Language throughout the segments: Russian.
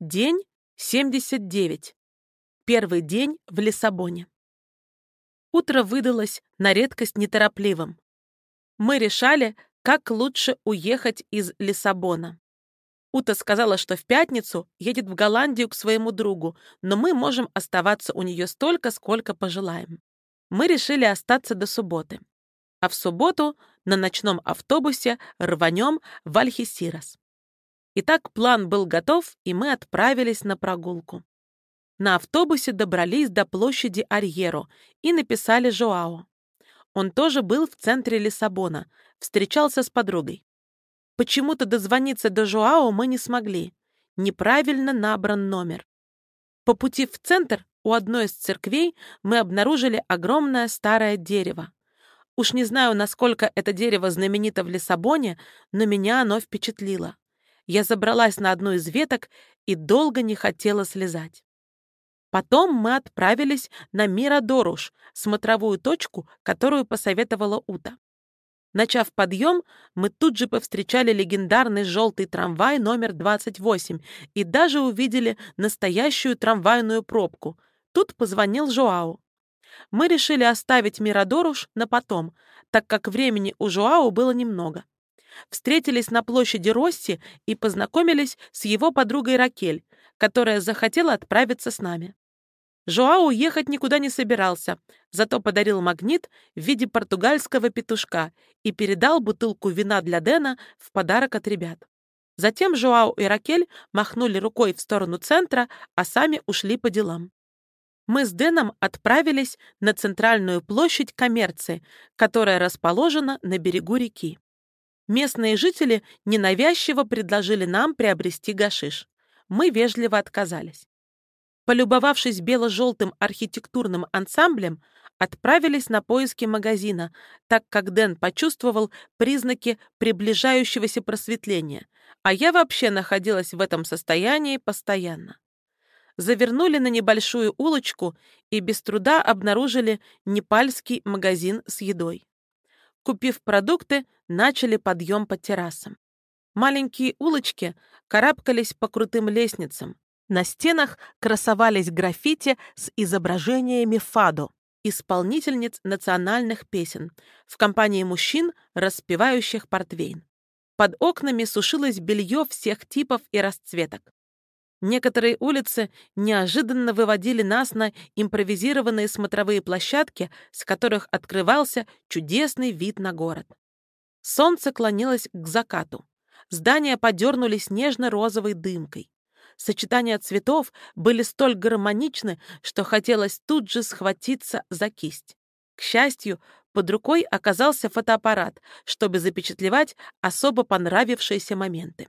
День 79. Первый день в Лиссабоне. Утро выдалось на редкость неторопливым. Мы решали, как лучше уехать из Лиссабона. Ута сказала, что в пятницу едет в Голландию к своему другу, но мы можем оставаться у нее столько, сколько пожелаем. Мы решили остаться до субботы. А в субботу на ночном автобусе рванем в Альхисирас. Итак, план был готов, и мы отправились на прогулку. На автобусе добрались до площади Арьеро и написали Жоао. Он тоже был в центре Лиссабона, встречался с подругой. Почему-то дозвониться до Жоао мы не смогли. Неправильно набран номер. По пути в центр у одной из церквей мы обнаружили огромное старое дерево. Уж не знаю, насколько это дерево знаменито в Лиссабоне, но меня оно впечатлило. Я забралась на одну из веток и долго не хотела слезать. Потом мы отправились на Мирадоруш, смотровую точку, которую посоветовала Ута. Начав подъем, мы тут же повстречали легендарный желтый трамвай номер 28 и даже увидели настоящую трамвайную пробку. Тут позвонил Жоау. Мы решили оставить Мирадоруш на потом, так как времени у Жоау было немного. Встретились на площади Росси и познакомились с его подругой Ракель, которая захотела отправиться с нами. Жоау ехать никуда не собирался, зато подарил магнит в виде португальского петушка и передал бутылку вина для Дэна в подарок от ребят. Затем Жоау и Ракель махнули рукой в сторону центра, а сами ушли по делам. Мы с Дэном отправились на центральную площадь коммерции, которая расположена на берегу реки. Местные жители ненавязчиво предложили нам приобрести гашиш. Мы вежливо отказались. Полюбовавшись бело-желтым архитектурным ансамблем, отправились на поиски магазина, так как Дэн почувствовал признаки приближающегося просветления, а я вообще находилась в этом состоянии постоянно. Завернули на небольшую улочку и без труда обнаружили непальский магазин с едой. Купив продукты, начали подъем по террасам. Маленькие улочки карабкались по крутым лестницам, на стенах красовались граффити с изображениями Фадо, исполнительниц национальных песен, в компании мужчин, распевающих портвейн. Под окнами сушилось белье всех типов и расцветок. Некоторые улицы неожиданно выводили нас на импровизированные смотровые площадки, с которых открывался чудесный вид на город. Солнце клонилось к закату. Здания подернулись нежно-розовой дымкой. Сочетания цветов были столь гармоничны, что хотелось тут же схватиться за кисть. К счастью, под рукой оказался фотоаппарат, чтобы запечатлевать особо понравившиеся моменты.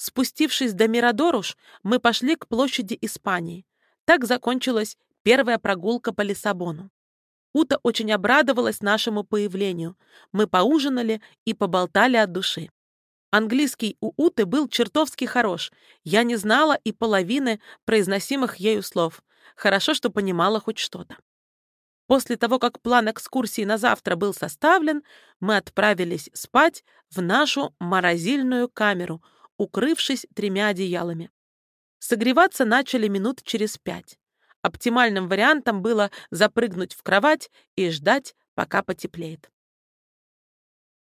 Спустившись до Мирадоруш, мы пошли к площади Испании. Так закончилась первая прогулка по Лиссабону. Ута очень обрадовалась нашему появлению. Мы поужинали и поболтали от души. Английский у Уты был чертовски хорош. Я не знала и половины произносимых ею слов. Хорошо, что понимала хоть что-то. После того, как план экскурсии на завтра был составлен, мы отправились спать в нашу морозильную камеру, укрывшись тремя одеялами. Согреваться начали минут через пять. Оптимальным вариантом было запрыгнуть в кровать и ждать, пока потеплеет.